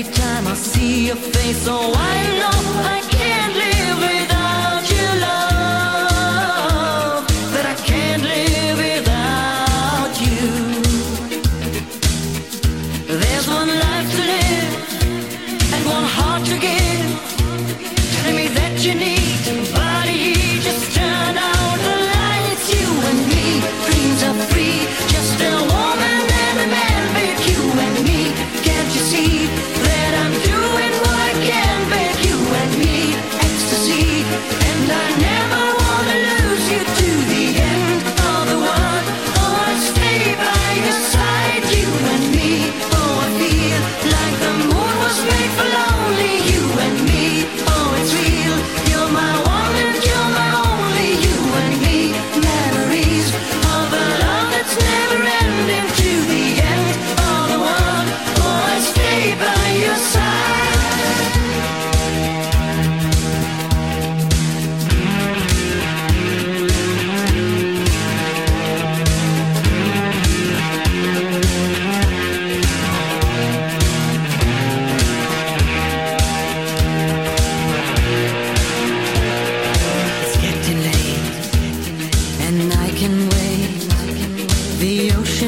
Every time I see your face, oh, I know.